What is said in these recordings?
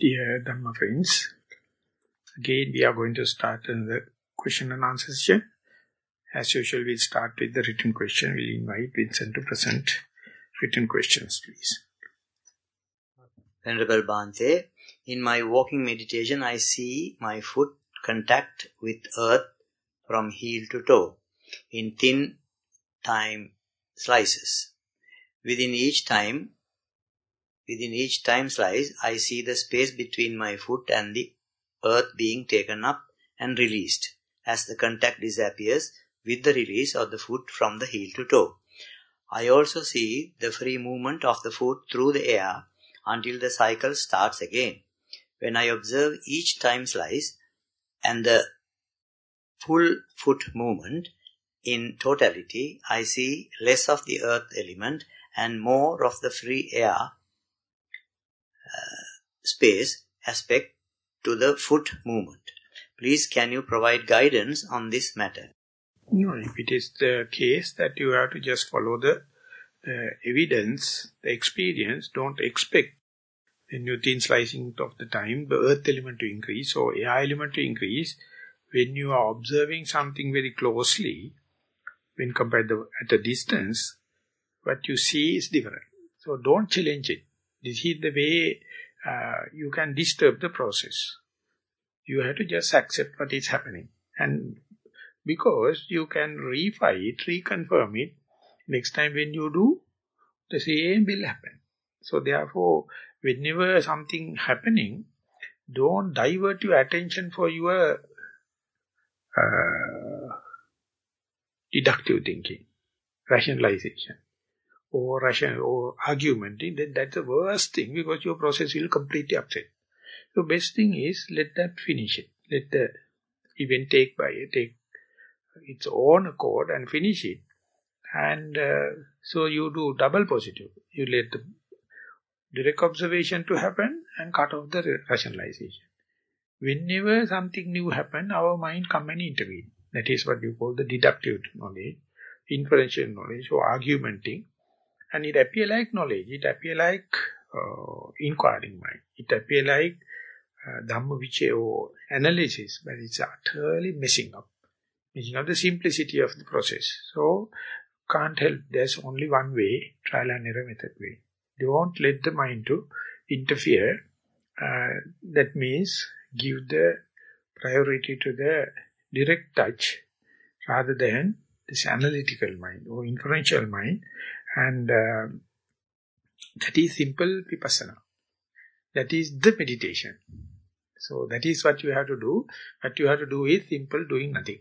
Dear Dhamma friends, again we are going to start in the question and answer session. As usual, we'll start with the written question. We'll invite Vincent to present written questions, please. Venerable Bhante, in my walking meditation, I see my foot contact with earth from heel to toe in thin time slices. Within each time, within each time slice, I see the space between my foot and the earth being taken up and released as the contact disappears with the release of the foot from the heel to toe. I also see the free movement of the foot through the air until the cycle starts again. When I observe each time slice and the full foot movement in totality, I see less of the earth element and more of the free air space aspect to the foot movement. Please can you provide guidance on this matter? No, if it is the case that you have to just follow the uh, evidence, the experience, don't expect when you thin slicing of the time, the earth element to increase or air element to increase. When you are observing something very closely, when compared to, at a distance, what you see is different. So don't challenge it. This is the way uh, you can disturb the process. You have to just accept what is happening. And because you can refine it, reconfirm it, next time when you do, the same will happen. So therefore, whenever something happening, don't divert your attention for your uh, deductive thinking, rationalization, or ration or argumenting, then that's the worst thing because your process will completely upset. The best thing is let that finish it. Let the event take by take its own accord and finish it. And uh, so you do double positive. You let the direct observation to happen and cut off the rationalization. Whenever something new happen, our mind come and intervene. That is what you call the deductive knowledge, inferential knowledge or argumenting. And it appear like knowledge, it appear like uh, inquiring mind, it appear like uh, Dhamma analysis, but it's utterly messing up. Messing up the simplicity of the process. So, can't help, there's only one way, trial and error method way. Don't let the mind to interfere. Uh, that means give the priority to the direct touch rather than this analytical mind or inferential mind and uh, that is simple vipassana. That is the meditation. So that is what you have to do. What you have to do is simple doing nothing.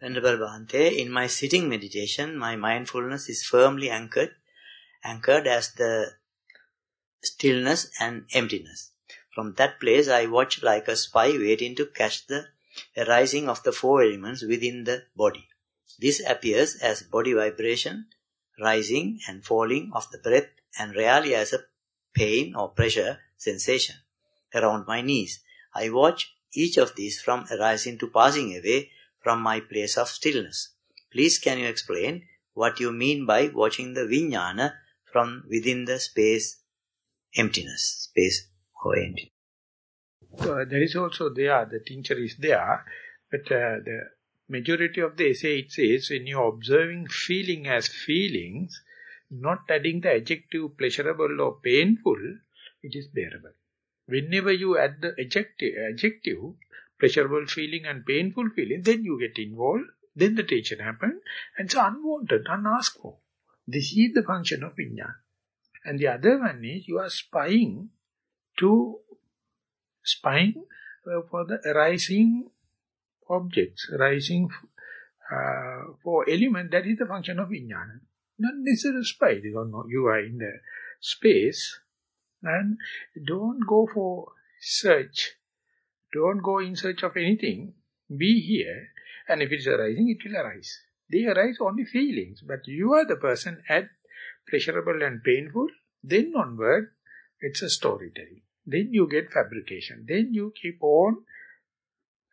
Venerable Bhante, in my sitting meditation, my mindfulness is firmly anchored, anchored as the stillness and emptiness. From that place, I watch like a spy waiting to catch the arising of the four elements within the body. This appears as body vibration, rising and falling of the breath and rarely as a pain or pressure sensation around my knees. I watch each of these from arising to passing away from my place of stillness. Please can you explain what you mean by watching the vijnana from within the space emptiness, space or emptiness? So there is also there, the tincture is there, but uh, the majority of the essay it says when you're observing feeling as feelings, not adding the adjective pleasurable or painful, it is bearable. Whenever you add the adjective, adjective pleasurable feeling and painful feeling, then you get involved, then the tension happens, and it's unwanted, unasked for. This is the function of vijnana. And the other one is you are spying to spying for the arising objects, arising uh, for element, that is the function of vijnana. Not necessarily spy, because you are in the space, and don't go for search, don't go in search of anything, be here, and if it is arising, it will arise. They arise only feelings, but you are the person at pleasurable and painful, then onward, it's a storytelling. Then you get fabrication. Then you keep on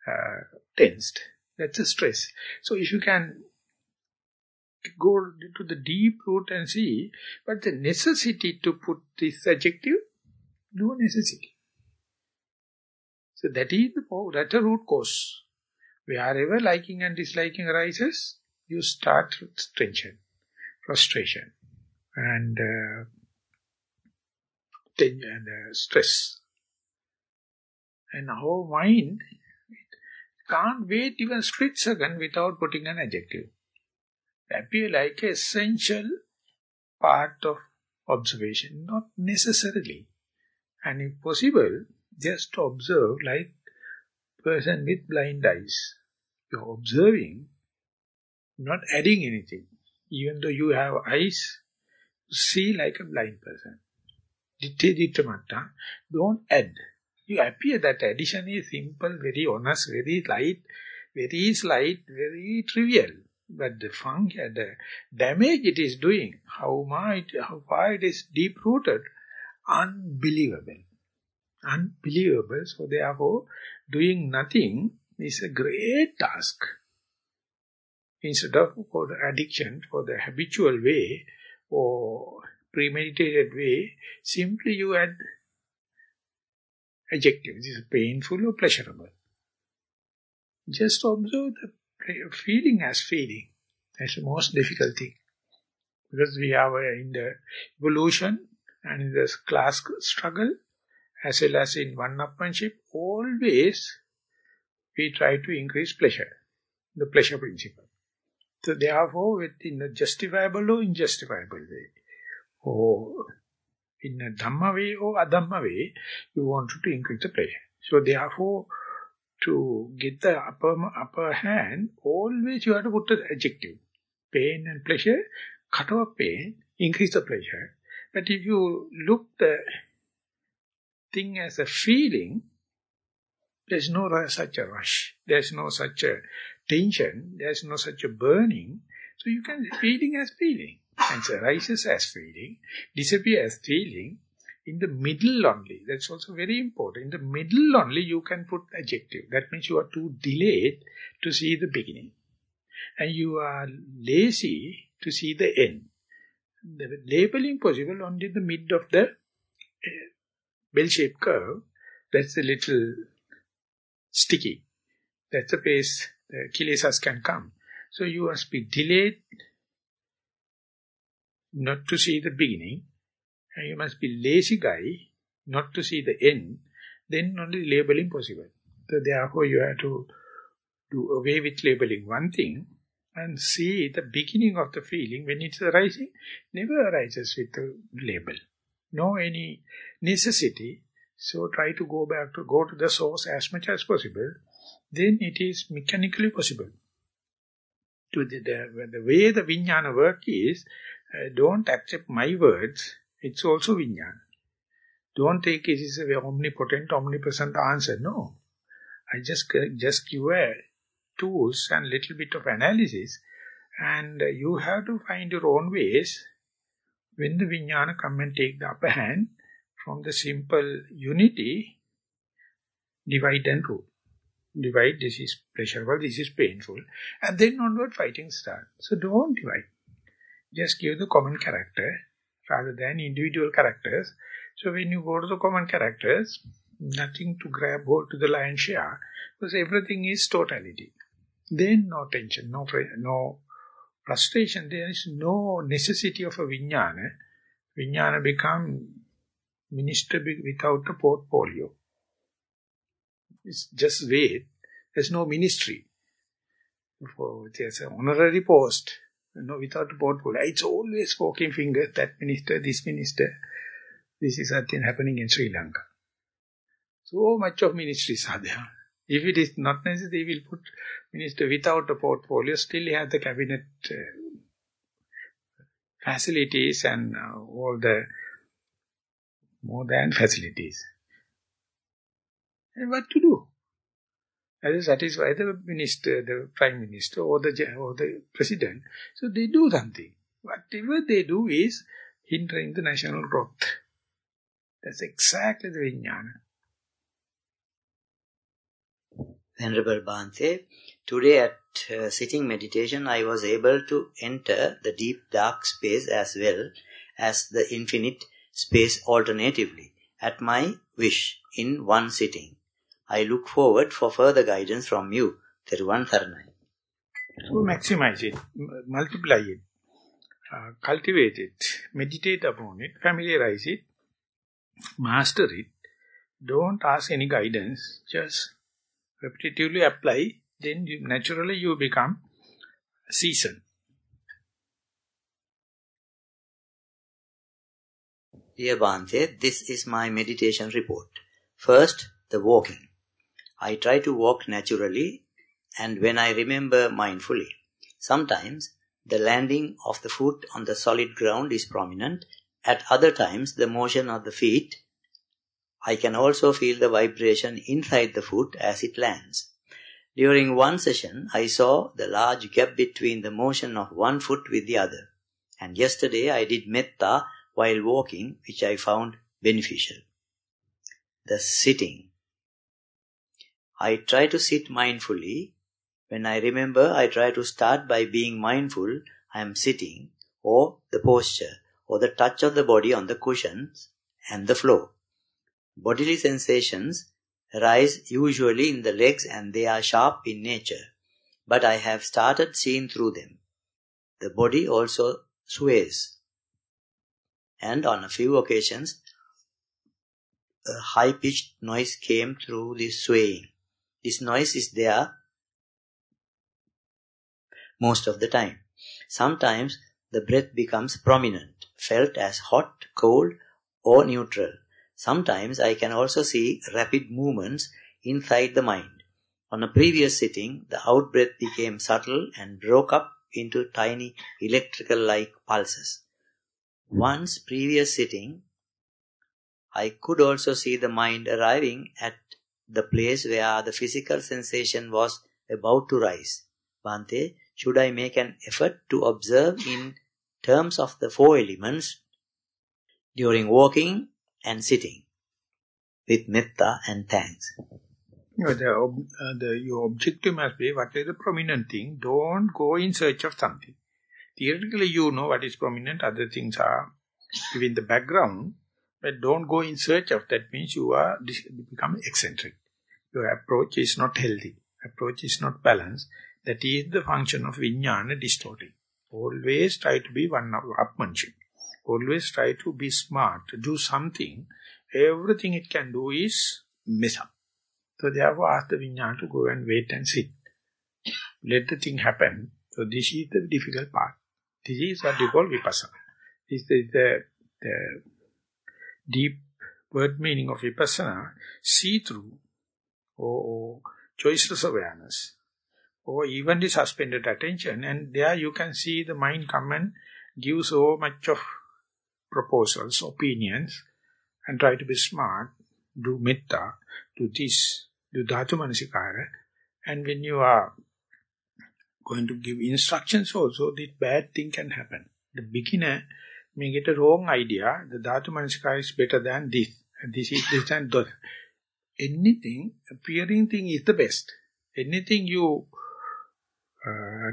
uh, tensed. That's a stress. So if you can go to the deep root and see, but the necessity to put this adjective, no necessity. So that is the that a root cause. Wherever liking and disliking arises, you start with tension, frustration, and, uh, and uh, stress. And our mind can't wait even split second without putting an adjective. Appear like an essential part of observation, not necessarily. And if possible, just observe like person with blind eyes. You're observing, not adding anything. Even though you have eyes, see like a blind person. Don't add. You appear that addition is simple, very honest, very light, very slight, very trivial. But the function, uh, the damage it is doing, how much, how far it is deep-rooted, unbelievable. Unbelievable. So therefore, doing nothing is a great task. Instead of for the addiction, for the habitual way, or premeditated way, simply you add adjective. Is painful or pleasurable. Just observe the feeling as feeling. That's the most difficult thing. Because we are uh, in the evolution and in the class struggle, as well as in one-upmanship, always we try to increase pleasure, the pleasure principle. So therefore, within a justifiable or injustifiable way, or in a Dhamma way or Adhamma way, you want to increase the pleasure. So therefore, to get the upper, upper hand, always you have to put the adjective. Pain and pleasure, cut off pain, increase the pleasure. But if you look the thing as a feeling, there's no such a rush. There's no such a tension. There's no such a burning. So you can feeling as feeling. And so rises as feeling, disappear as feeling, in the middle only, that's also very important, in the middle only you can put adjective. That means you are too delayed to see the beginning. And you are lazy to see the end. The labeling possible only in the mid of the uh, bell-shaped curve. That's a little sticky. That's the place the kilesas can come. So you must be delayed not to see the beginning you must be lazy guy not to see the end, then only labeling possible. So therefore you have to do away with labeling one thing and see the beginning of the feeling when it's arising, never arises with a label. No any necessity. So try to go back to go to the source as much as possible. Then it is mechanically possible. To the, the, the way the vijnana work is, uh, don't accept my words, it's also vijnana. Don't take it as a omnipotent, omnipresent answer. No. I just, just give a tools and little bit of analysis and you have to find your own ways when the vijnana come and take the upper hand from the simple unity, divide and rule. Divide, this is pleasurable, this is painful. And then onward fighting start. So don't divide. Just give the common character rather than individual characters. So when you go to the common characters, nothing to grab hold to the lion's share, because everything is totality. Then no tension, no, no frustration, there is no necessity of a vijnana. Vijnana become minister without a portfolio. It's just wait. There's no ministry. There's an honorary post no, without portfolio. It's always poking fingers, that minister, this minister. This is something happening in Sri Lanka. So much of ministries are there. If it is not necessary, they will put minister without a portfolio, still has the cabinet uh, facilities and uh, all the more than facilities. And what to do? As satisfy the minister, the prime minister or the, or the president. So they do something. Whatever they do is hindering the national growth. That's exactly the vijnana. Venerable Bhante, today at uh, sitting meditation I was able to enter the deep dark space as well as the infinite space alternatively. at my wish in one sitting. I look forward for further guidance from you. Tharanai. So maximize it, multiply it, uh, cultivate it, meditate upon it, familiarize it, master it. Don't ask any guidance, just repetitively apply, then you, naturally you become seasoned. Dear Bhante, this is my meditation report. First, the walking. I try to walk naturally and when I remember mindfully. Sometimes the landing of the foot on the solid ground is prominent. At other times, the motion of the feet. I can also feel the vibration inside the foot as it lands. During one session, I saw the large gap between the motion of one foot with the other. And yesterday I did metta while walking, which I found beneficial. The sitting. I try to sit mindfully when I remember, I try to start by being mindful I am sitting, or the posture, or the touch of the body on the cushions and the floor. Bodily sensations arise usually in the legs and they are sharp in nature, but I have started seeing through them. The body also sways. And on a few occasions, a high-pitched noise came through this swaying. This noise is there most of the time. Sometimes the breath becomes prominent, felt as hot, cold, or neutral. Sometimes I can also see rapid movements inside the mind. On a previous sitting, the out-breath became subtle and broke up into tiny electrical-like pulses. Once previous sitting, I could also see the mind arriving at the place where the physical sensation was about to rise. Bhante, should I make an effort to observe in terms of the four elements during walking and sitting with metta and thanks. The, uh, the, your objective must be what is the prominent thing. Don't go in search of something. Theoretically, you know what is prominent. Other things are within the background. But don't go in search of that means you are become eccentric. Your approach is not healthy. Approach is not balanced. That is the function of vijnana distorting. Always try to be one of upmanship. Always try to be smart, do something. Everything it can do is mess up. So therefore ask the vijnana to go and wait and sit. Let the thing happen. So this is the difficult part. This is what you call vipassana. This is the, the deep word meaning of vipassana, see through or, or choiceless awareness or even evenly suspended attention and there you can see the mind come and give so much of proposals, opinions and try to be smart, do metta, do this, do dhatu manasikara and when you are going to give instructions also, this bad thing can happen. The beginner may get a wrong idea, the dhatu manasikara is better than this, and this is this and that. Anything, appearing thing is the best. Anything you uh,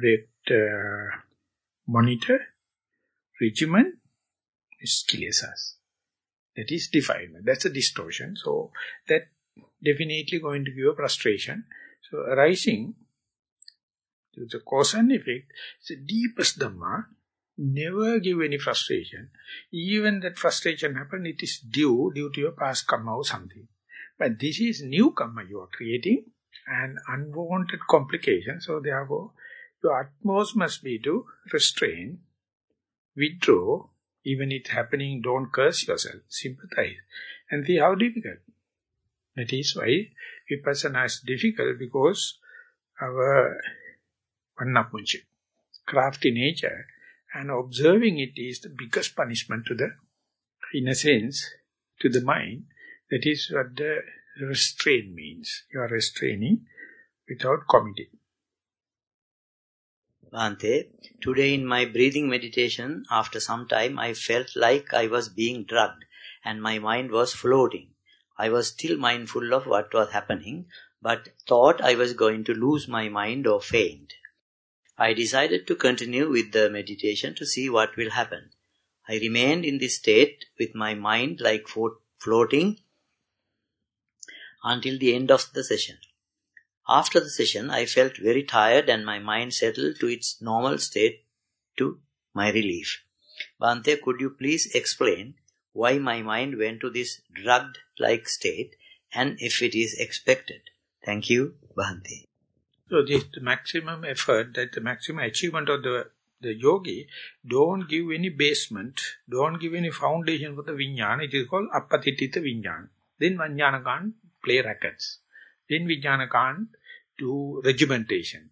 uh, monitor, regimen, is us. That is defilement. That's a distortion. So that definitely going to give a frustration. So arising the cause and effect is the deepest Dhamma. Never give any frustration. Even that frustration happen, it is due, due to your past karma or something. But this is new karma you are creating and unwanted complication. So therefore, your utmost must be to restrain, withdraw, even it happening, don't curse yourself, sympathize, and see how difficult. That is why Vipassana is difficult because our vannapunchi, crafty nature, and observing it is the biggest punishment to the, in a sense, to the mind. That is what the restraint means. You are restraining without committing. Bhante, today in my breathing meditation, after some time, I felt like I was being drugged and my mind was floating. I was still mindful of what was happening, but thought I was going to lose my mind or faint. I decided to continue with the meditation to see what will happen. I remained in this state with my mind like floating until the end of the session. After the session, I felt very tired and my mind settled to its normal state to my relief. Bhante, could you please explain why my mind went to this drugged-like state and if it is expected? Thank you, Bhante. So this the maximum effort, that the maximum achievement of the, the yogi, don't give any basement, don't give any foundation for the vijnana. It is called appatitthita vijnana. Then vijnana can't play rackets. Then vijnana can't do regimentation.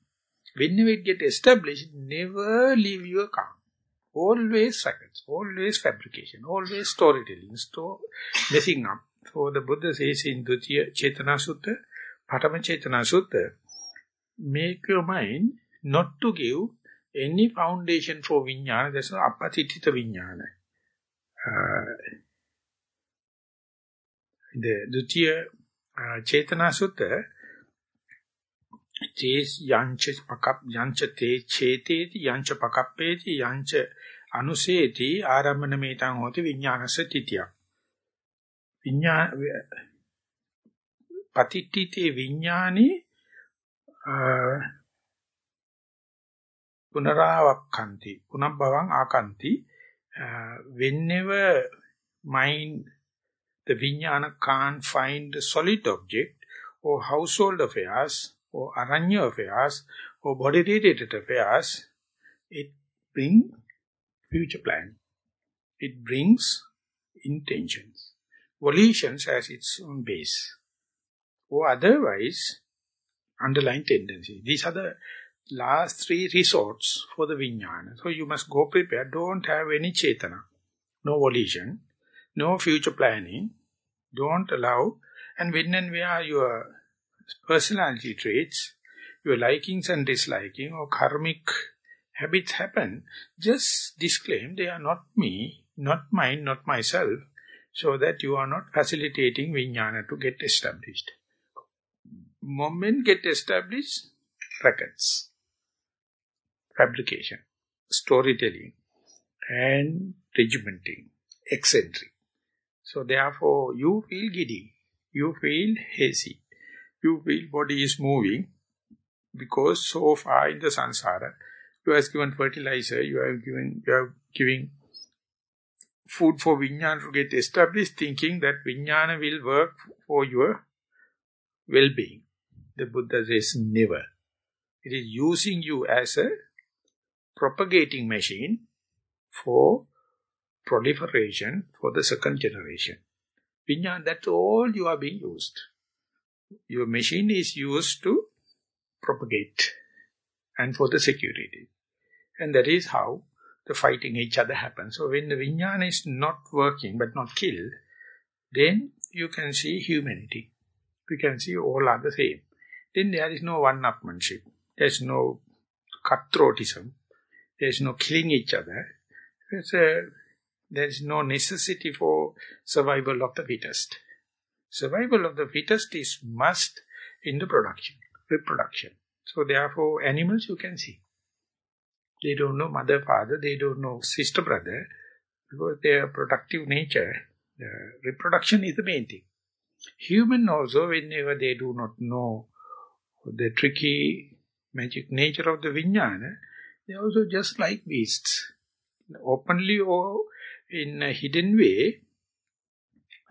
Whenever it get established, never leave your calm. Always rackets, always fabrication, always storytelling, store, messing up. So the Buddha says in Dutiya Chetana Sutta, Pathama Chetana Sutta, make your mind not to give any foundation for vijnana, there's no apatitita vijnana. Uh, the Dutiya uh, Chetana Sutta, තේස් යංච පකප් යංච තේ චේතේති යංච පකප්පේති යංච අනුසේති ආරම්මන මේතං හොති විඥානස තිතිය විඥා පතිට්ඨිතේ විඥානේ පුනරාවක්ඛන්ති. පුනබ්බවං ආකන්ති. whenever mind the vijnana can't find the solid object. Or household affairs or aranya affairs or body related affairs it bring future plan. It brings intentions. Volitions as its own base. Or otherwise underlying tendency. These are the last three resorts for the vijnana. So you must go prepared. Don't have any chetana. No volition. No future planning. Don't allow. And when and where your personality traits, your likings and disliking or karmic habits happen, just disclaim they are not me, not mine, not myself, so that you are not facilitating vijnana to get established. Moment get established, records, fabrication, storytelling, and regimenting, eccentric. So therefore, you feel giddy, you feel hazy, you feel body is moving because so far in the samsara, you have given fertilizer, you are given, you are giving food for vijnana to get established, thinking that vijnana will work for your well-being. The Buddha says never. It is using you as a propagating machine for proliferation for the second generation. Vijnana, that's all you are being used your machine is used to propagate and for the security. And that is how the fighting each other happens. So when the vijnana is not working but not killed, then you can see humanity. You can see all are the same. Then there is no one-upmanship. There is no cutthroatism. There is no killing each other. A, there is no necessity for survival of the fittest. Survival of the fittest is must in the production, reproduction. So therefore, animals you can see. They don't know mother, father, they don't know sister, brother, because their productive nature, reproduction is the main thing. Human also, whenever they do not know the tricky magic nature of the vijnana, they also just like beasts. Openly or in a hidden way,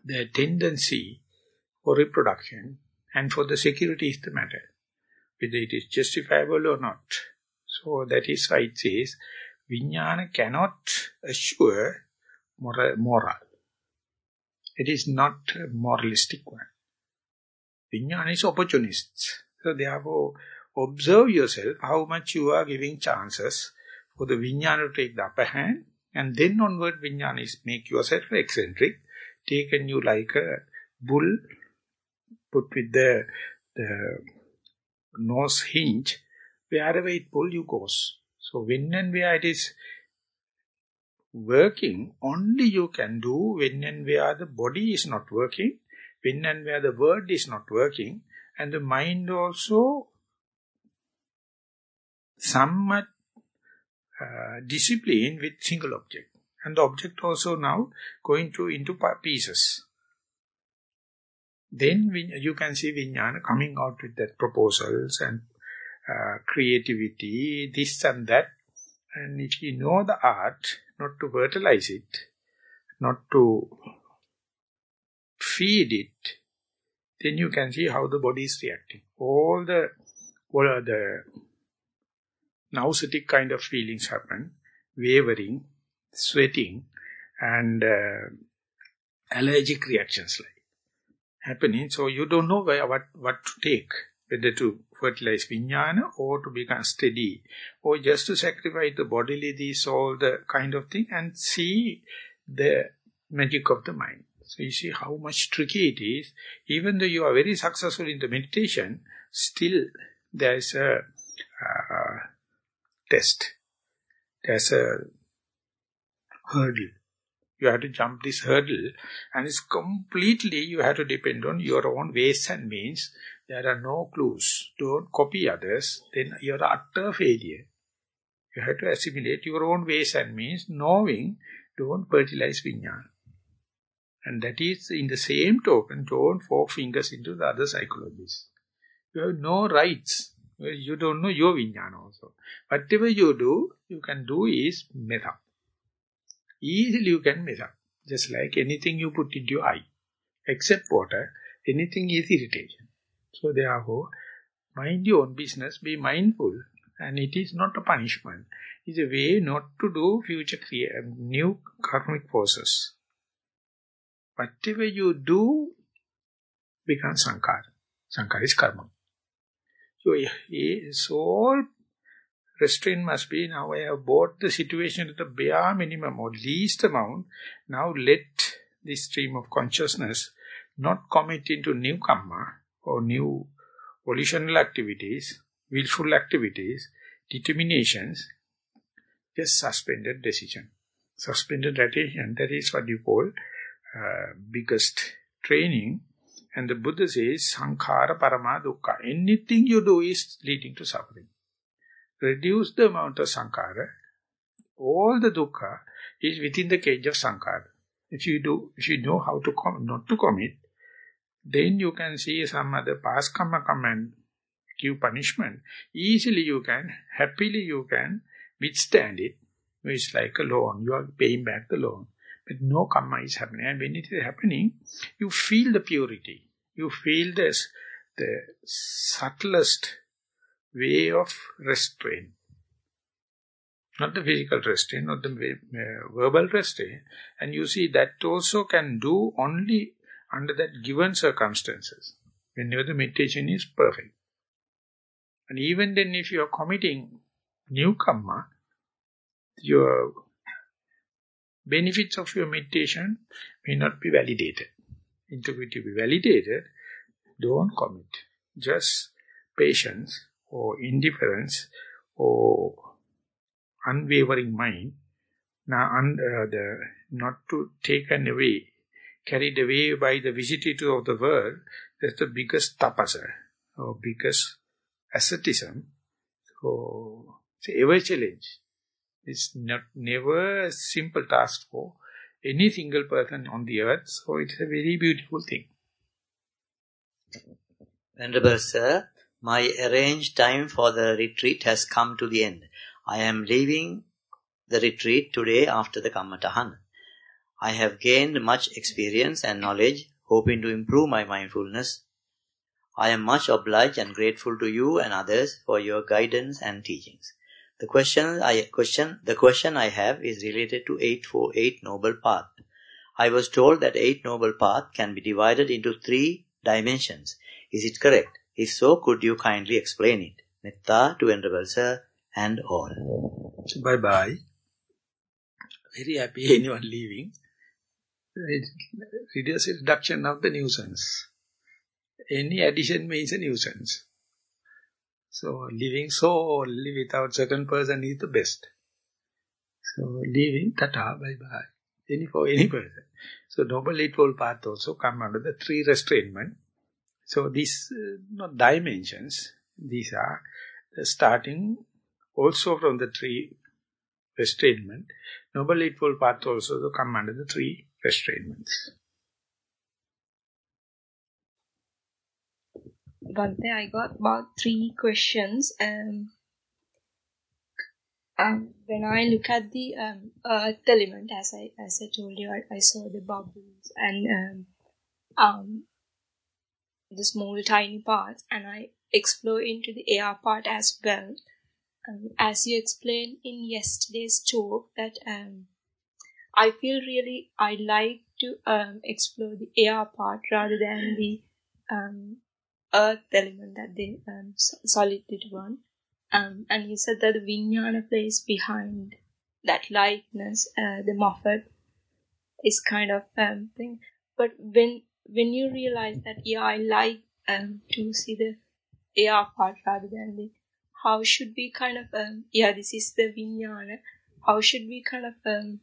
their tendency for reproduction and for the security is the matter, whether it is justifiable or not. So that is why it says, Vijnana cannot assure moral. It is not a moralistic one. Vijnana is opportunist. So therefore, observe yourself how much you are giving chances for the Vijnana to take the upper hand and then onward Vijnana is make yourself eccentric, taken you like a bull put with the, the nose hinge, wherever it pull you goes. So when and where it is working, only you can do when and where the body is not working, when and where the word is not working, and the mind also somewhat uh, discipline with single object. And the object also now going to into pieces. then you can see Vijnana coming out with that proposals and uh, creativity, this and that. And if you know the art, not to fertilize it, not to feed it, then you can see how the body is reacting. All the, all the nauseatic kind of feelings happen, wavering, sweating, and uh, allergic reactions like happening. So you don't know where, what, what to take, whether to fertilize vijnana or to become steady, or just to sacrifice the bodily, these all the kind of thing, and see the magic of the mind. So you see how much tricky it is. Even though you are very successful in the meditation, still there is a uh, test. There's a hurdle you have to jump this hurdle and it's completely you have to depend on your own ways and means. There are no clues. Don't copy others. Then you're utter failure. You have to assimilate your own ways and means, knowing, don't fertilize vijnana. And that is in the same token, don't fork fingers into the other psychologists. You have no rights. You don't know your vijnana also. Whatever you do, you can do is mess up. Easily you can mess up. Just like anything you put into your eye. Except water, anything is irritation. So therefore, mind your own business, be mindful. And it is not a punishment. It's a way not to do future new karmic forces. Whatever you do becomes sankhara. Sankhara is karma. So, all restraint must be, now I have brought the situation to the bare minimum or least amount. Now let this stream of consciousness not commit into new karma or new volitional activities, willful activities, determinations, just suspended decision. Suspended attention, that is what you call uh, biggest training. And the Buddha says, Sankhara Parama Dukkha. Anything you do is leading to suffering reduce the amount of sankhara, all the dukkha is within the cage of sankhara. If you do, if you know how to not to commit, then you can see some other past karma come and give punishment. Easily you can, happily you can withstand it. It's like a loan, you are paying back the loan. But no karma is happening. And when it is happening, you feel the purity. You feel this, the subtlest way of restraint. Not the physical restraint, not the uh, verbal restraint. And you see that also can do only under that given circumstances. Whenever the meditation is perfect. And even then if you are committing new karma, your benefits of your meditation may not be validated. Integrity be validated, don't commit. Just patience, or indifference or unwavering mind, now un, uh, the, not to taken away, carried away by the vicissitude of the world, that's the biggest tapasa, or biggest asceticism. So, it's ever challenge. It's not never a simple task for any single person on the earth, so it's a very beautiful thing. Venerable Sir, my arranged time for the retreat has come to the end. I am leaving the retreat today after the Kammatthana. I have gained much experience and knowledge, hoping to improve my mindfulness. I am much obliged and grateful to you and others for your guidance and teachings. The question I question the question I have is related to 848 Noble Path. I was told that 8 Noble Path can be divided into three dimensions. Is it correct? If so, could you kindly explain it? Metta to Venerable Sir and all. Bye-bye. Very happy anyone leaving. Reduce reduction of the nuisance. Any addition means a nuisance. So living so only without second person is the best. So living tata bye bye. Any for any person. So noble eightfold path also come under the three restrainment. So these uh, not dimensions, these are starting also from the three restrainment. Noble Eightfold Path also come under the three restrainments. Bhante, I got about three questions. Um, um, when I look at the um, earth element, as I as I told you, I, I saw the bubbles and um, um, the small tiny parts, and I explore into the air part as well. Um, as you explained in yesterday's talk, that um, I feel really I like to explore the air part rather than the um, earth element that the um, solid one. Um, and you said that the vijnana plays behind that lightness, uh, the Moffat is kind of um, thing. But when when you realize that yeah, I like um, to see the air part rather than the how should we kind of um, yeah this is the vijnana how should we kind of um,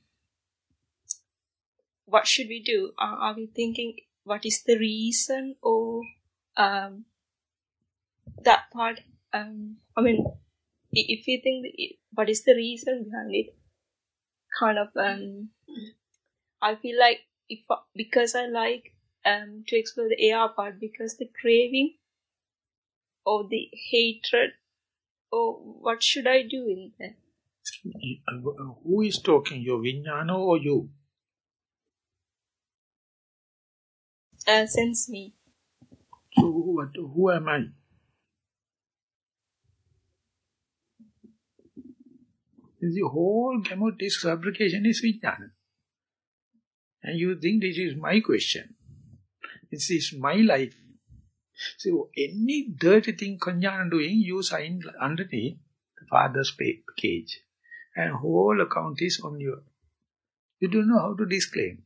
what should we do are, are we thinking what is the reason or um, that part um, I mean, if you think what is the reason behind it, kind of, um, I feel like if because I like um to explore the air part because the craving or the hatred or what should I do in there? Who is talking, your vijnana or you? Uh, sense me. So who, am I? The whole gamut is fabrication is vijnana. And you think this is my question. This is my life. So any dirty thing Kanjana doing, you sign underneath the father's cage. And whole account is on you. You don't know how to disclaim.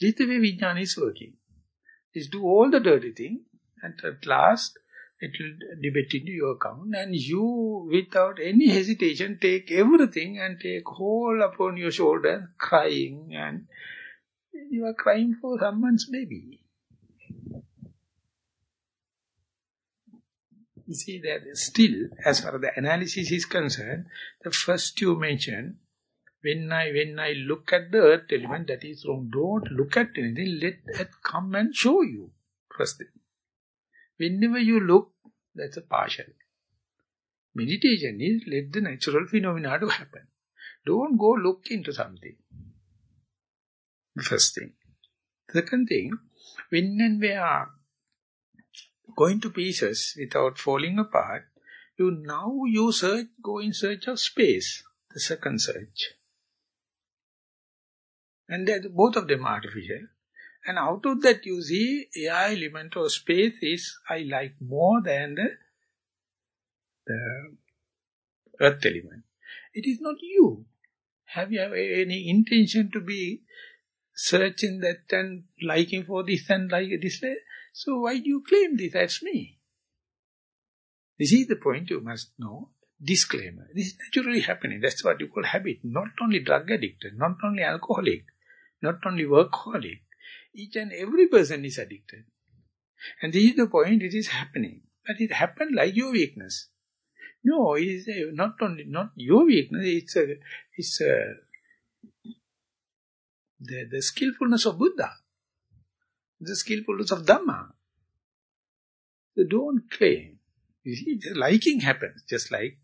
This is the way Vijnana is working. Just do all the dirty thing and at last it will debit into your account and you without any hesitation take everything and take whole upon your shoulder crying and you are crying for someone's baby. You see that still, as far as the analysis is concerned, the first you mentioned, when I when I look at the earth element, that is wrong. Don't look at anything, let that come and show you. First thing. Whenever you look, that's a partial. Meditation is let the natural phenomena to happen. Don't go look into something. First thing. Second thing, when and where going to pieces without falling apart, you now you search, go in search of space, the second search. And both of them are artificial. And out of that you see air element or space is I like more than the, the earth element. It is not you. Have you any intention to be searching that and liking for this and like this? So why do you claim this as me? This is the point you must know. Disclaimer. This is naturally happening. That's what you call habit. Not only drug addicted, not only alcoholic, not only workaholic, each and every person is addicted. And this is the point, it is happening. But it happened like your weakness. No, it is not only not your weakness, it's a, it's a, the, the skillfulness of Buddha, the skillfulness of Dhamma. So don't claim. You see, liking happens, just like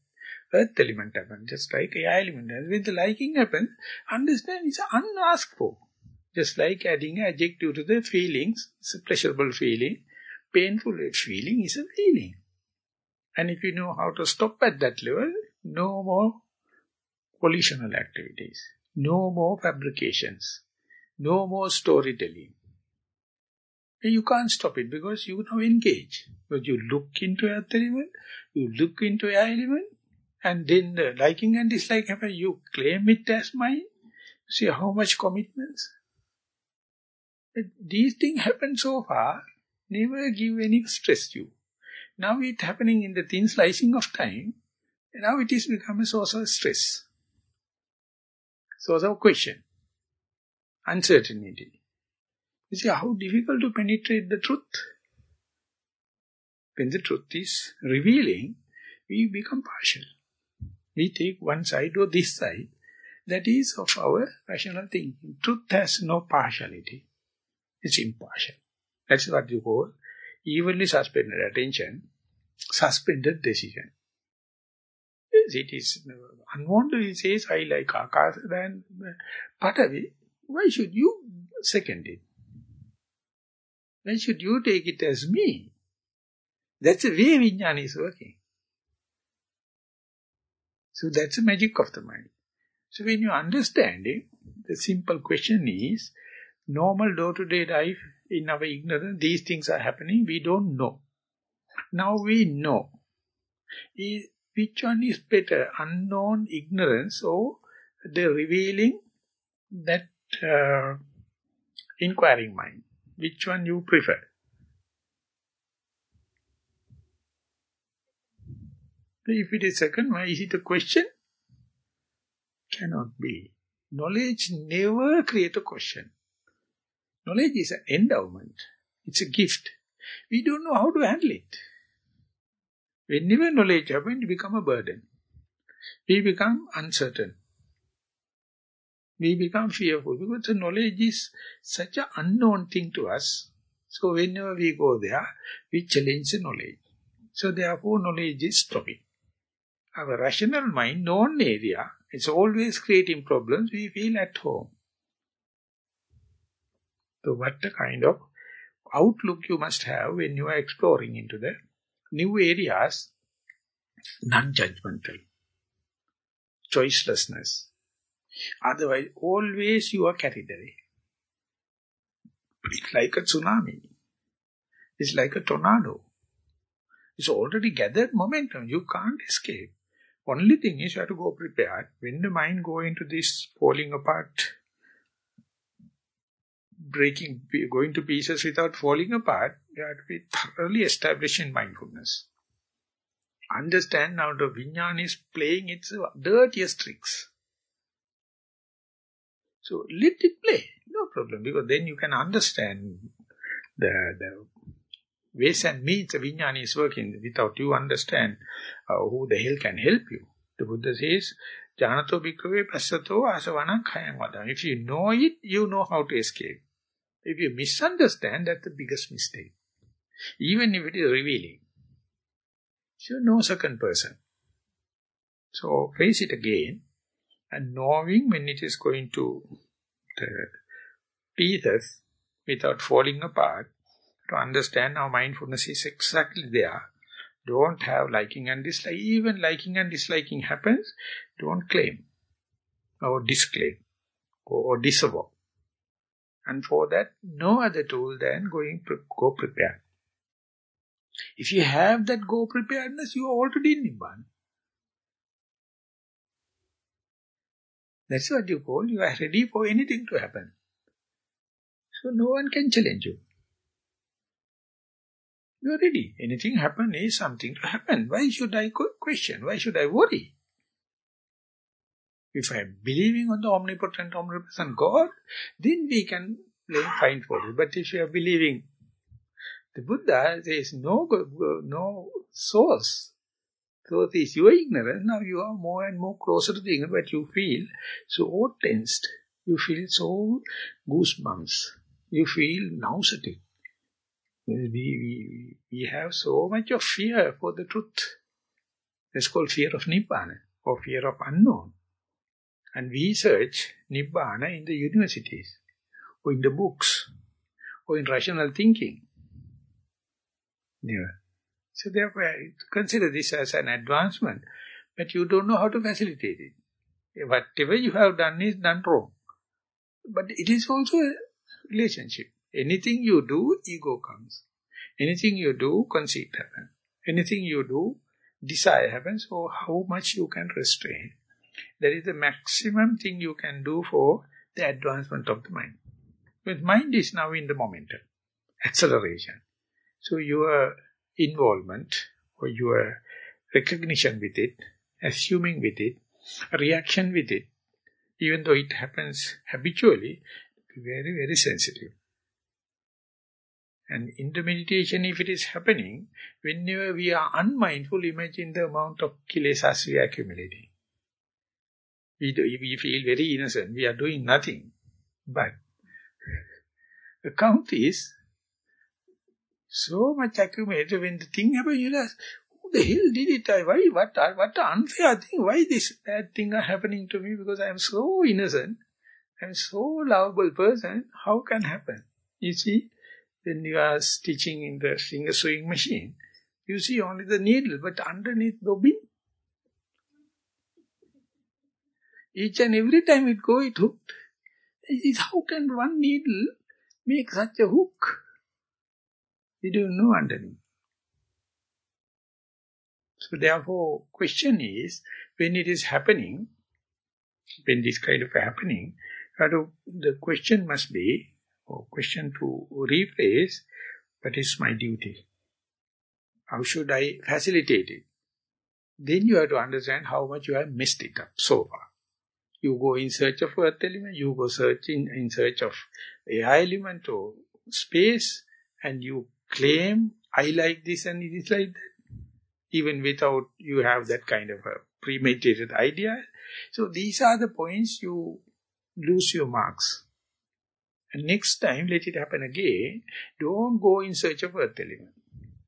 earth element happens, just like air element happens. When the liking happens, understand it's unasked for. Just like adding an adjective to the feelings, it's a pleasurable feeling. Painful feeling is a feeling. And if you know how to stop at that level, no more volitional activities, no more fabrications, no more storytelling. You can't stop it because you now engage. But you look into earth element, you look into air element, and then the liking and dislike happen, you claim it as mine. See how much commitments? These things happen so far, never give any stress to you. Now it's happening in the thin slicing of time, now it is become a source of stress. Source of question. Uncertainty. You see how difficult to penetrate the truth. When the truth is revealing, we become partial. We take one side or this side. That is of our rational thinking. Truth has no partiality. It's impartial. That's what you call evenly suspended attention, suspended decision. Yes, it is unwanted. He says, I like Akash than Patavi. Why should you second it? Why should you take it as me? That's the way Vijnana is working. So that's the magic of the mind. So when you understand it, the simple question is, normal day-to-day -day life, in our ignorance, these things are happening, we don't know. Now we know. Which one is better, unknown ignorance or the revealing that uh, inquiring mind? Which one you prefer? If it is second, why is it a question? Cannot be. Knowledge never create a question. Knowledge is an endowment. It's a gift. We don't know how to handle it. Whenever knowledge happens, it become a burden. We become uncertain. We become fearful because the knowledge is such an unknown thing to us. So whenever we go there, we challenge the knowledge. So therefore knowledge is stopping our rational mind, known area, is always creating problems, we feel at home. So what the kind of outlook you must have when you are exploring into the new areas, non-judgmental, choicelessness. Otherwise, always you are carried away. It's like a tsunami. It's like a tornado. It's already gathered momentum. You can't escape. Only thing is you have to go prepared. When the mind go into this falling apart, breaking, going to pieces without falling apart, you have to be thoroughly established in mindfulness. Understand now the Vijnana is playing its dirtiest tricks. So let it play, no problem, because then you can understand the, the ways and means the Vijnana is working. Without you understand uh, who the hell can help you. The Buddha says, Janato bhikkhave passato asavanam khayam vadam. If you know it, you know how to escape. If you misunderstand, that's the biggest mistake. Even if it is revealing. So no second person. So face it again and knowing when it is going to the pieces without falling apart, to understand how mindfulness is exactly there. Don't have liking and dislike. Even liking and disliking happens, don't claim or disclaim or, or disavow. And for that, no other tool than going pre go prepared. If you have that go preparedness, you are already in Nibbana. That's what you call, you are ready for anything to happen. So no one can challenge you. You are ready. Anything happen is something to happen. Why should I question? Why should I worry? If I am believing on the omnipotent, omnipresent God, then we can blame fine for it. But if you are believing the Buddha, there is no, no source. So this your ignorance. Now you are more and more closer to the ignorance, but you feel so tensed. You feel so goosebumps. You feel nauseatic. We, we, we have so much of fear for the truth. That's called fear of Nibbana or fear of unknown. And we search Nibbana in the universities or in the books or in rational thinking. Yeah. So therefore, consider this as an advancement, but you don't know how to facilitate it. Whatever you have done is done wrong. But it is also a relationship. Anything you do, ego comes. Anything you do, conceit happens. Anything you do, desire happens. So how much you can restrain. That is the maximum thing you can do for the advancement of the mind. Because mind is now in the momentum, acceleration. So your involvement or your recognition with it, assuming with it, reaction with it, even though it happens habitually, very, very sensitive. And in the meditation, if it is happening, whenever we are unmindful, imagine the amount of kilesas we are accumulating. We, do, we feel very innocent, we are doing nothing. But the count is, So much accumulated when the thing happens, you realize, who the hell did it? I, why, what, what unfair thing? Why this bad thing are happening to me? Because I am so innocent. I am so lovable person. How can happen? You see, when you are stitching in the finger sewing machine, you see only the needle, but underneath the bin. Each and every time it go, it hooked. It how can one needle make such a hook? We don't know underneath. So therefore, question is, when it is happening, when this kind of happening, the question must be, or question to rephrase, what is my duty? How should I facilitate it? Then you have to understand how much you have messed it up so far. You go in search of earth element, you go searching in search of air element or space, and you claim, I like this and it is like that. Even without you have that kind of a premeditated idea. So these are the points you lose your marks. And next time, let it happen again. Don't go in search of earth element.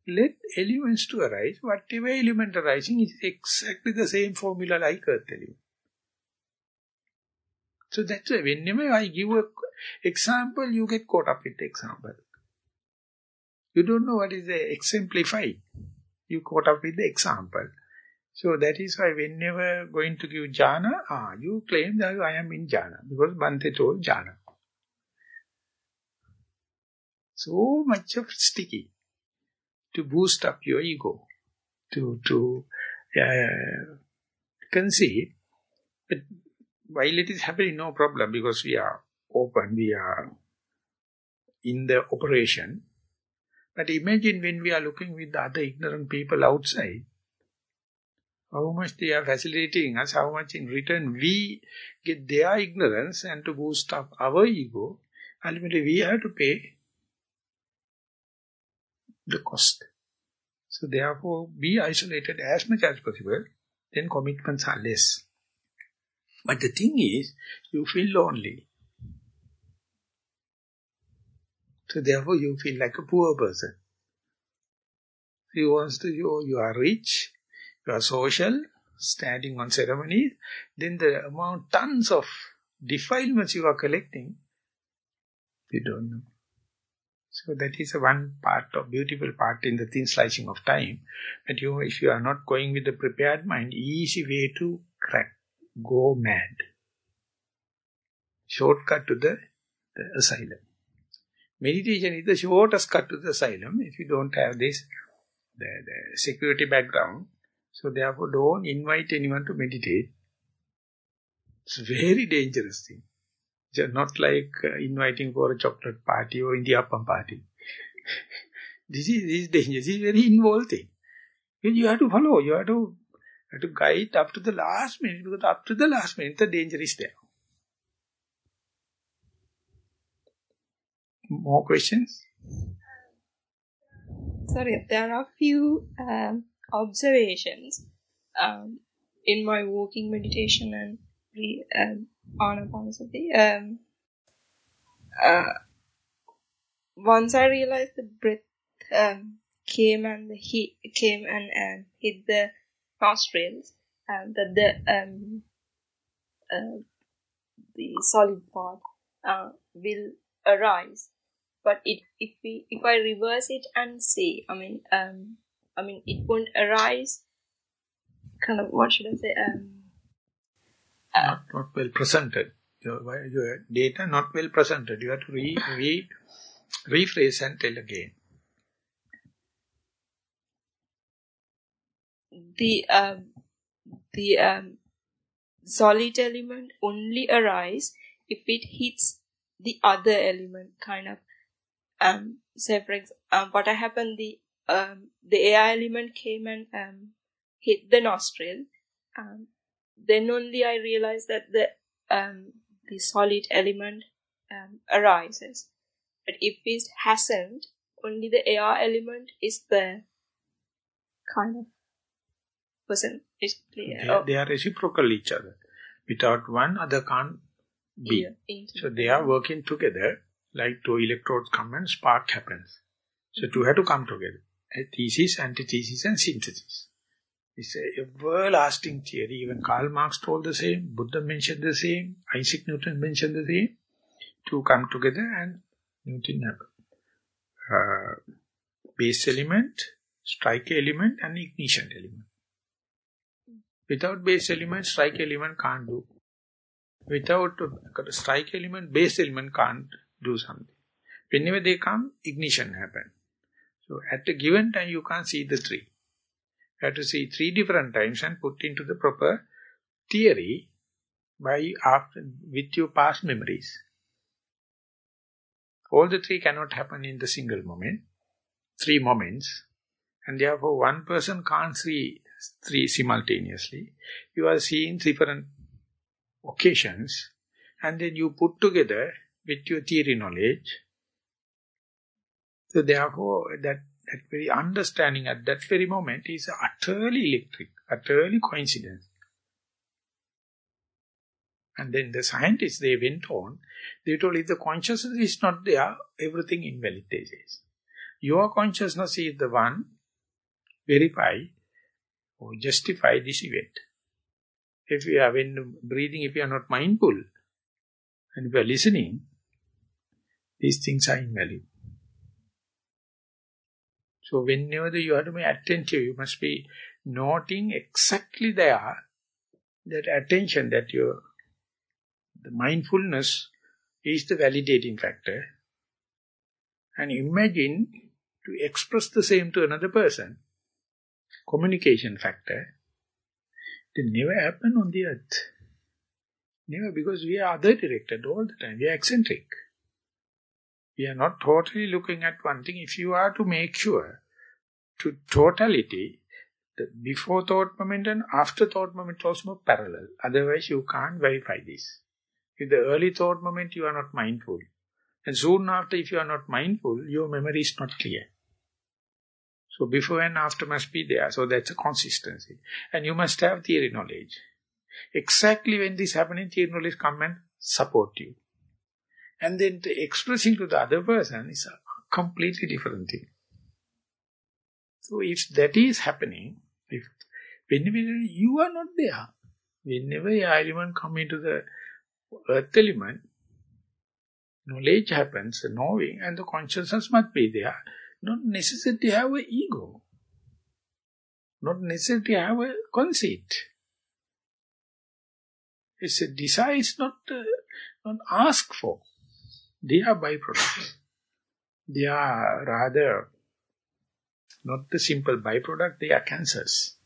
Let elements to arise. Whatever element arising is exactly the same formula like earth element. So that's why whenever I give a example, you get caught up with the example. You don't know what is the exemplified. You caught up with the example. So that is why whenever going to give jhana, ah, you claim that I am in jhana. Because Bhante told jhana. So much of sticky to boost up your ego, to, to uh, conceive. But while it is happening, no problem, because we are open, we are in the operation. But imagine when we are looking with the other ignorant people outside, how much they are facilitating us, how much in return we get their ignorance and to boost up our ego, ultimately we have to pay the cost. So therefore, be isolated as much as possible, then commitments are less. But the thing is, you feel lonely. So therefore you feel like a poor person. You wants to, you, you are rich, you are social, standing on ceremonies, then the amount, tons of defilements you are collecting, you don't know. So that is one part of beautiful part in the thin slicing of time. But you, if you are not going with the prepared mind, easy way to crack go mad. Shortcut to the, the asylum. Meditation is the shortest cut to the asylum if you don't have this the, the security background. So therefore don't invite anyone to meditate. It's very dangerous thing. Just not like uh, inviting for a chocolate party or Indiappam party. this is this is dangerous. This is very involved thing. You have to follow. You have to have to guide up to the last minute because up to the last minute the danger is there. More questions? Sorry, there are a few um, observations um, in my walking meditation and re, um, Anapanasati. Um, uh, once I realized the breath um, came and the heat came and um, hit the nostrils, and that the um, uh, the solid part uh, will arise. But it, if we if I reverse it and say I mean, um, I mean, it won't arise. Kind of what should I say? Um, uh, not, not well presented. Your, your data not well presented. You have to re, re rephrase and tell again. The um, the um, solid element only arise if it hits the other element kind of um say for example um, what happened the um the air element came and um hit the nostril um then only i realized that the um the solid element um, arises. But if it hasn't only the air element is there kind of person clear. They, oh. they are reciprocal each other. Without one, other can't be. Yeah, so they are working together, like two electrodes come and spark happens. So two have to come together. A thesis, antithesis and synthesis. It's a everlasting theory. Even Karl Marx told the same, Buddha mentioned the same, Isaac Newton mentioned the same. Two come together and Newton happened. Uh, base element, strike element and ignition element. Without base element, strike element can't do. Without strike element, base element can't do something. Whenever they come, ignition happen. So at a given time, you can't see the tree. You have to see three different times and put into the proper theory by after with your past memories. All the three cannot happen in the single moment. Three moments. And therefore one person can't see three simultaneously. You are seeing different occasions and then you put together with your theory knowledge. So therefore that, that very understanding at that very moment is utterly electric, utterly coincidence. And then the scientists, they went on, they told if the consciousness is not there, everything invalid, they say. Your consciousness is the one, verify or justify this event. If you are when breathing, if you are not mindful, and if you are listening, these things are invalid. So whenever you have to be attentive, you must be noting exactly there that attention that your the mindfulness is the validating factor. And imagine to express the same to another person, communication factor, it never happen on the earth. Never, because we are other directed all the time. We are eccentric. We are not totally looking at one thing. If you are to make sure to totality, the before thought moment and after thought moment also parallel. Otherwise you can't verify this. In the early thought moment you are not mindful. And soon after if you are not mindful, your memory is not clear. So before and after must be there. So that's a consistency. And you must have theory knowledge. Exactly when this happening, theory knowledge come and support you. And then the expressing to the other person is a completely different thing. So if that is happening, if whenever you are not there, whenever your element come into the earth element, knowledge happens, knowing, and the consciousness must be there. Not necessarily have an ego. Not necessarily have a conceit. It's a desire is not, uh, not asked for. They are byproducts. They are rather not the simple byproduct, they are cancers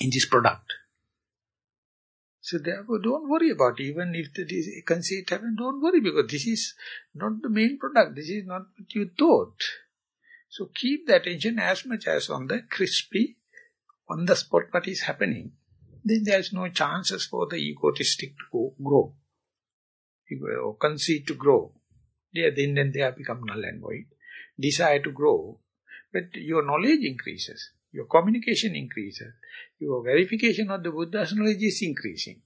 in this product. So therefore, don't worry about it. Even if the conceit happens, don't worry because this is not the main product. This is not what you thought. So keep the attention as much as on the crispy, on the spot what is happening. Then there is no chances for the egotistic to grow. Or conceit to grow. There, then, then they have become null and void. Desire to grow. But your knowledge increases. Your communication increases. Your verification of the Buddha's knowledge is increasing.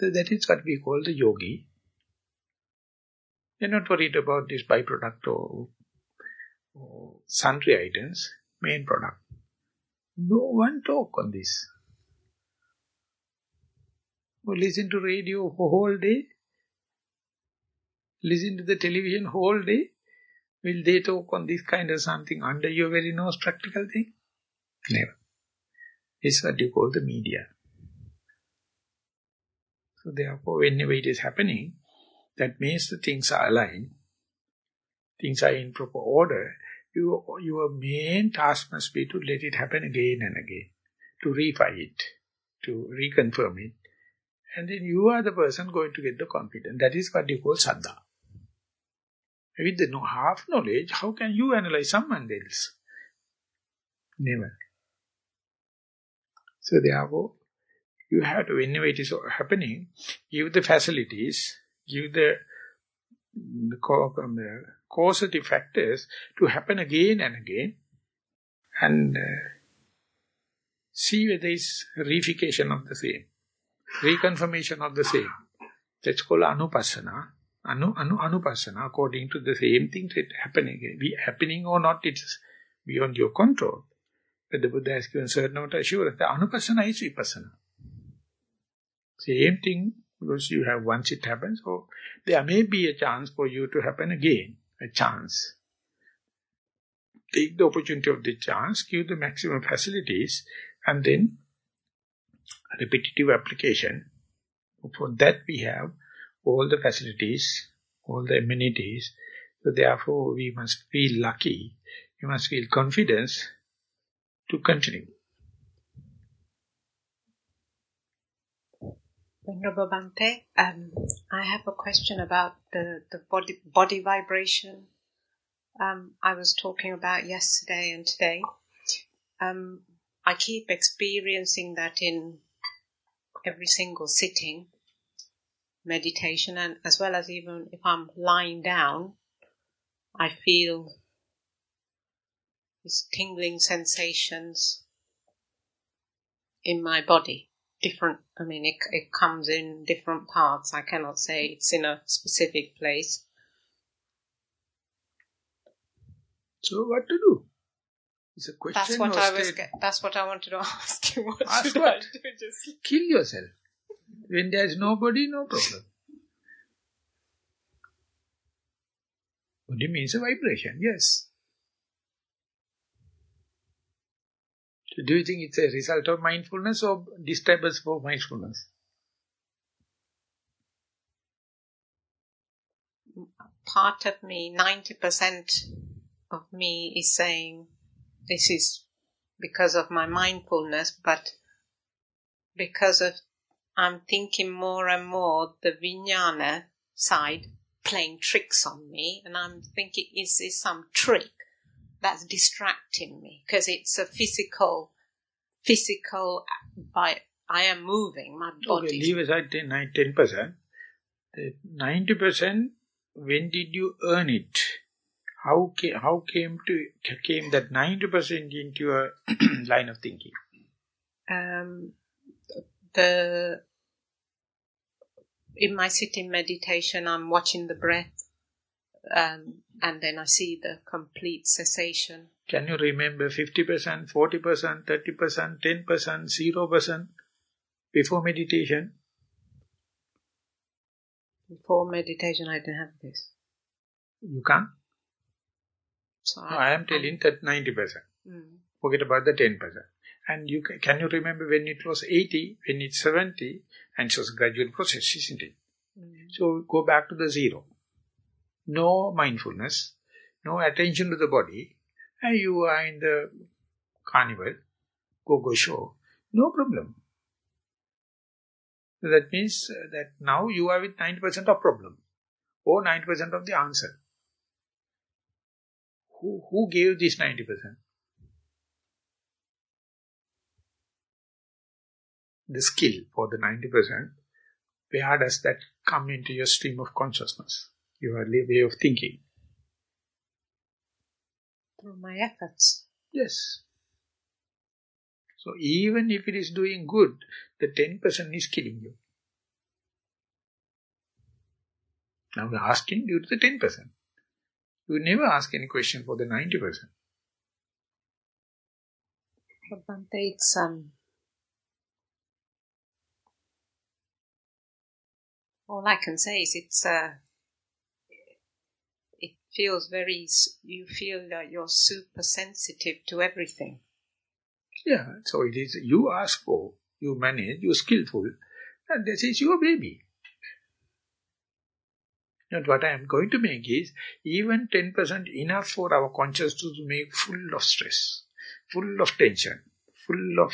So that is what we call the yogi. They're not worried about this byproduct or, or sundry items, main product. No one talk on this. We listen to radio whole day, listen to the television whole day, will they talk on this kind of something under your very nose practical thing? Never. It's what you call the media. So therefore, whenever it is happening, that means the things are aligned, things are in proper order, you, your main task must be to let it happen again and again, to refine it, to reconfirm it. And then you are the person going to get the confidence. That is what you call saddha. With the half knowledge, how can you analyze someone else? Never. So therefore, you have to, whenever it is happening, give the facilities, give the, the, um, the causative factors to happen again and again, and uh, see whether it's reification of the same, reconfirmation of the same. That's called anupassana. anu, anu, anupassana, according to the same things that happening, be happening or not, it's beyond your control. The Buddha has given certain amount of assurance. The anupassana is vipassana. Same thing, because you have once it happens, so there may be a chance for you to happen again, a chance. Take the opportunity of the chance, give the maximum facilities, and then repetitive application. For that we have all the facilities, all the amenities. So therefore we must feel lucky, we must feel confidence to continue. Venerable Bhante, um, I have a question about the, the body, body vibration um, I was talking about yesterday and today. Um, I keep experiencing that in every single sitting, meditation, and as well as even if I'm lying down, I feel these tingling sensations in my body. Different, I mean, it, it comes in different parts. I cannot say it's in a specific place. So what to do? It's a question. That's what I was. Get, that's what I wanted to ask you. What Ask should I what? do? Just Kill yourself. When there is nobody, no problem. Body means a vibration, yes. Do you think it's a result of mindfulness or disturbance for mindfulness? part of me, ninety percent of me is saying this is because of my mindfulness, but because of I'm thinking more and more the vijnana side playing tricks on me, and I'm thinking, is this some trick that's distracting me? Because it's a physical, physical. By I am moving my body. Okay, leave aside 10, 9, 10%. The 90%, when did you earn it? How came, how came to came that 90% into your line of thinking? um, the in my sitting meditation, I'm watching the breath, um, and then I see the complete cessation. Can you remember 50%, 40%, 30%, 10%, 0% before meditation? Before meditation, I didn't have this. You can't. So No, I am telling that 90%. Mm, Forget about the 10%. And you ca- can you remember when it was 80, when it's 70, and it was a gradual process, isn't it? mm, So go back to the zero. No mindfulness, no attention to the body, and you are in the carnival, go-go show, no problem. So that means uh, that now you are with 90% of problem, or 90% of the answer. Who, who gave this 90%? The skill for the 90%, where does that come into your stream of consciousness, your way of thinking? through my efforts. Yes. So even if it is doing good, the 10% is killing you. Now we're asking due to the 10%. You never ask any question for the 90%. But Bhante, it's um. All I can say is it's uh. Feels very. You feel that you're super sensitive to everything. Yeah, so it is you ask for, you manage, you're skillful, and this is your baby. Not what I am going to make is, even 10% enough for our consciousness to make full of stress, full of tension, full of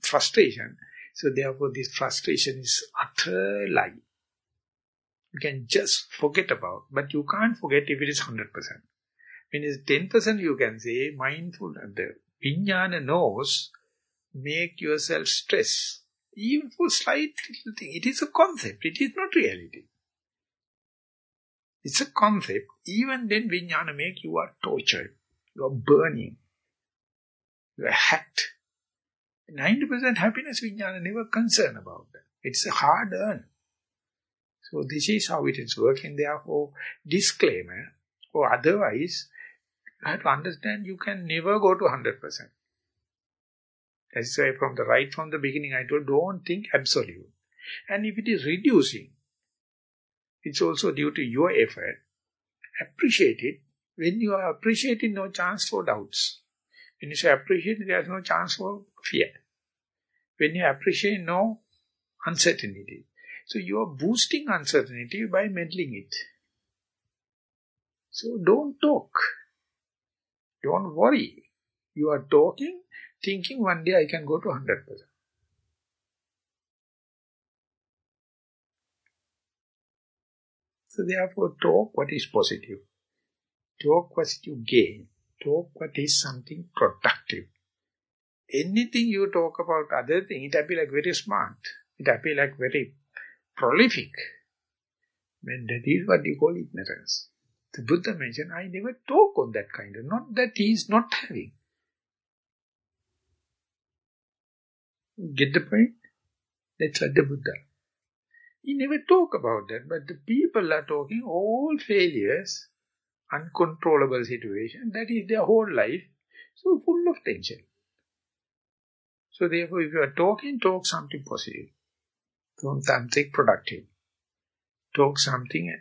frustration. So therefore this frustration is utter lie. You can just forget about, but you can't forget if it is 100%. When it's 10% you can say, mindful, and the Vijnana knows, make yourself stress. Even for slight little thing. It is a concept. It is not reality. It's a concept. Even then Vijnana make you are tortured. You are burning. You are hacked. 90% happiness Vijnana never concern about that. It's a hard earn. So this is how it is working. Therefore, disclaimer, or otherwise, you have to understand you can never go to 100%. That's why from the right from the beginning I told, don't think absolute. And if it is reducing, it's also due to your effort. Appreciate it. When you are appreciating, no chance for doubts. When you say appreciate, there is no chance for fear. When you appreciate, no uncertainty. So you are boosting uncertainty by meddling it. So don't talk. Don't worry. You are talking, thinking one day I can go to 100%. So therefore talk what is positive. Talk what you gain. Talk what is something productive. Anything you talk about other thing, it appear like very smart. It appear like very prolific. When that is what you call ignorance. The Buddha mentioned, I never talk on that kind of, not that he is not having. Get the point? That's what the Buddha. He never talk about that, but the people are talking all failures, uncontrollable situation, that is their whole life, so full of tension. So therefore, if you are talking, talk something positive. Talk something productive. Talk something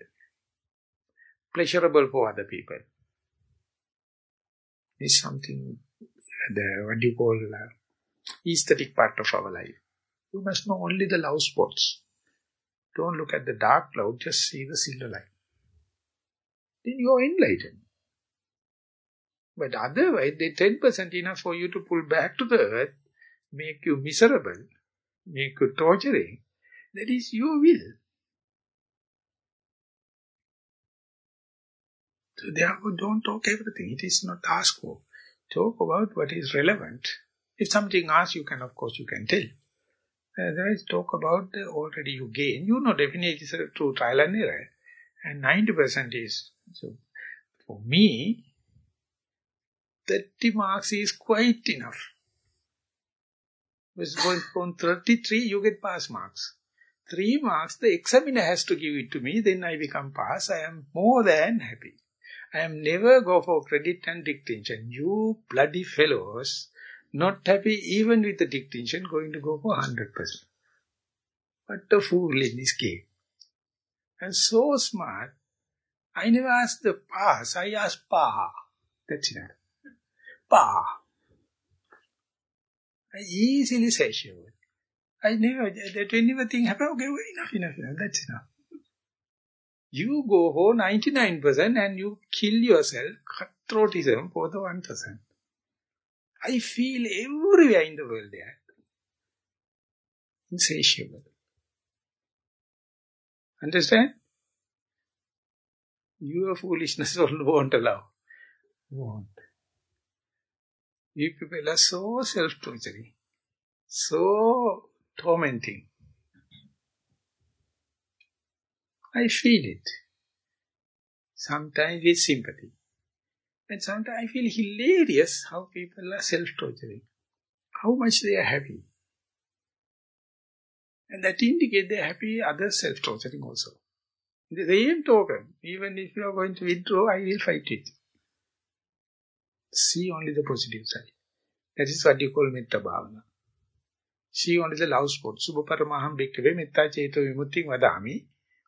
pleasurable for other people. It's something, the, what do you call, uh, aesthetic part of our life. You must know only the love spots. Don't look at the dark cloud, just see the silver light. Then you are enlightened. But otherwise, the 10% enough for you to pull back to the earth, make you miserable, make you torturing. That is your will. So therefore, don't talk everything. It is not asked for. Talk about what is relevant. If something asks, you can, of course, you can tell. Otherwise, talk about the already you gain. You know definitely it's a true trial and error. And 90% is, so for me, 30 marks is quite enough. Because on 33, you get pass marks. 3 marks, the examiner has to give it to me, then I become pass. I am more than happy. I am never go for credit and distinction. You bloody fellows, not happy even with the distinction, going to go for 100%. What a fool in this game. And so smart. I never ask the pass, I ask pa. That's it. Pa. I easily say satiable. I never, that whenever thing happen, okay, enough, enough, enough, that's enough. You go home 99% and you kill yourself, cutthroatism for the 1%. I feel everywhere in the world there. Insatiable. Understand? Your foolishness won't allow. Won't. You people are so self-torturing, so tormenting. I feel it. Sometimes with sympathy. And sometimes I feel hilarious how people are self-torturing. How much they are happy. And that indicates they are happy others self-torturing also. The same token, even if you are going to withdraw, I will fight it. See only the positive side. That is what you call metta bhavana. See only the love spot. Subha paramaham bhikkhave metta ceto vimuttin vadami.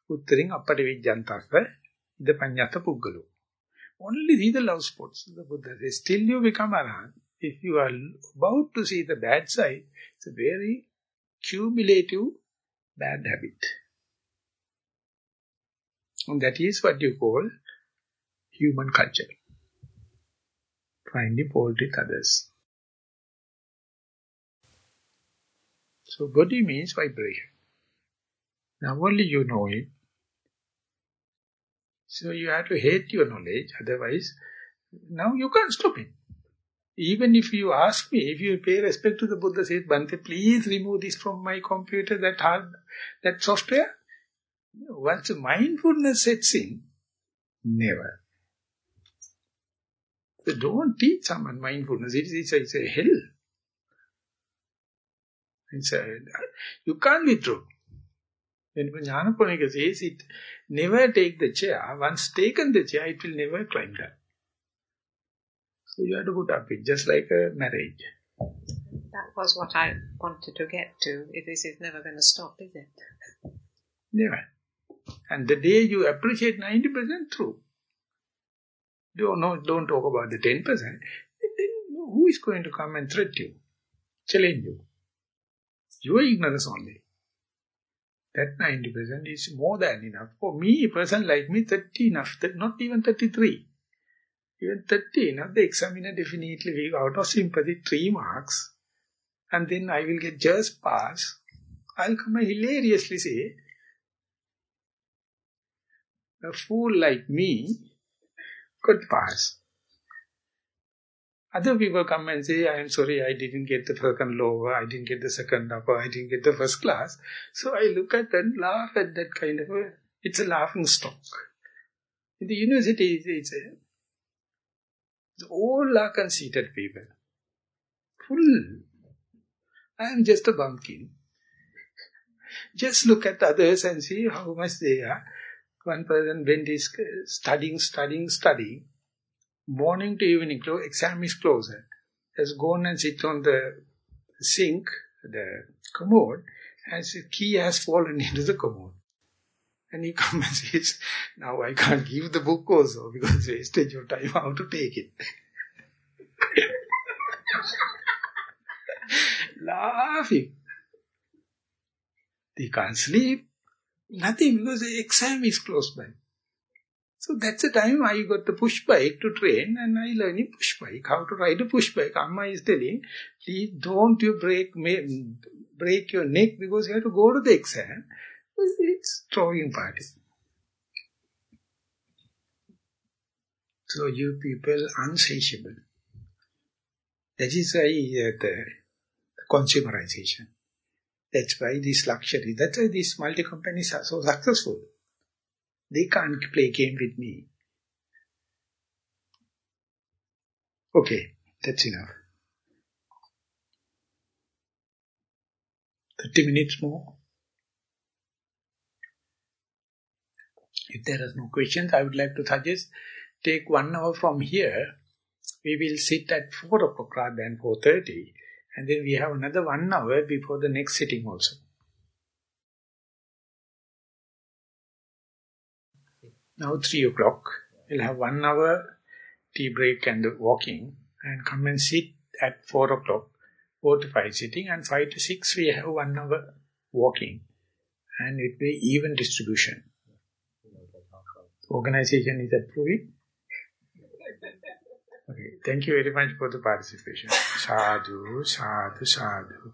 Uttarin appati vijjantassa ida panyata puggalu. Only see the love spots. The Buddha says, till you become arahant, if you are about to see the bad side, it's a very cumulative bad habit. And that is what you call human culture. Trying to fault with others. So body means vibration. Now only you know it, so you have to hate your knowledge, otherwise, now you can't stop it. Even if you ask me, if you pay respect to the Buddha, says, Bhante, please remove this from my computer, that hard, that software. Once mindfulness sets in, never. So don't teach someone mindfulness, it's, a, it's a hell. It's a, you can't withdraw. When Nyanaponika says it, never take the chair. Once taken the chair, it will never climb down. So you have to put up with just like a marriage. That was what I wanted to get to. This is never going to stop, is it? Never. And the day you appreciate 90% true, don't, no, don't talk about the 10%, then who is going to come and threat you, challenge you? Your ignorance only. That 90% is more than enough. For me, a person like me, 30 enough, not even 33. Even 30 enough, the examiner definitely will out of sympathy 3 marks. And then I will get just pass. I'll come and hilariously say, a fool like me could pass. Other people come and say, I am sorry, I didn't get the second lower, I didn't get the second upper, I didn't get the first class. So I look at and laugh at that kind of a, it's a laughing stock. In the university, it's, a, all are conceited people. Full. I am just a bumpkin. Just look at others and see how much they are. One person went is uh, studying, studying, studying. Morning to evening, exam is closer. Has gone and sit on the sink, the commode, and the key has fallen into the commode. And he comes and says, now I can't give the book also because wastage of time how to take it. Laughing. They can't sleep. Nothing because the exam is close by. So that's the time I got the push bike to train and I learning push bike, how to ride a push bike. Amma is telling, please don't you break, me, break your neck because you have to go to the exam. It's drawing party. So you people unsatiable. That is why uh, the consumerization. That's why this luxury, that's why these multi-companies are so successful. They can't play game with me. Okay, that's enough. 30 minutes more. If there are no questions, I would like to suggest, take one hour from here. We will sit at 4 o'clock rather than 4.30 and then we have another one hour before the next sitting also. Now 3 o'clock. We'll have one hour tea break and walking and come and sit at 4 o'clock. 4 to 5 sitting and 5 to 6 we have one hour walking. And it will be even distribution. Organization is approving. Okay, thank you very much for the participation. Sadhu, sadhu, sadhu.